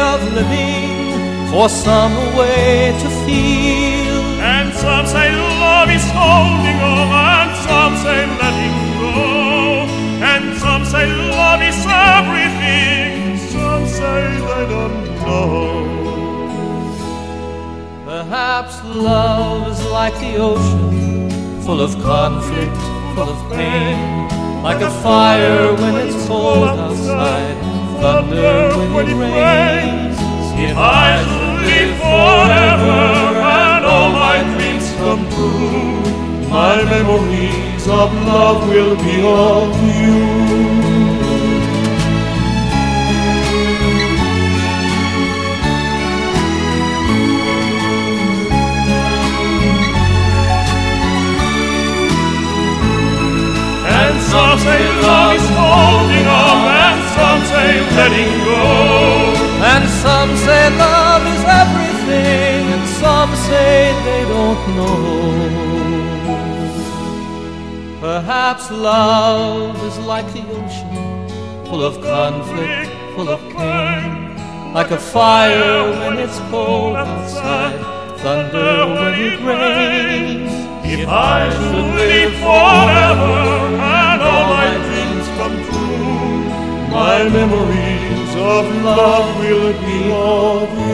living for some a way to feel. And some say love is holding on, and some say letting go. And some say love is everything, some say they don't know. Perhaps love is like the ocean, full of conflict, full of pain. Like a fire when it's cold outside, thunder when it rains. If I live forever and all my dreams come true. My memories of love will be of you. They don't know. Perhaps love is like the ocean, full of conflict, full of pain. Like a fire when it's cold outside, thunder when it rains. If I should live forever and all my dreams come true, my memories of love will be all.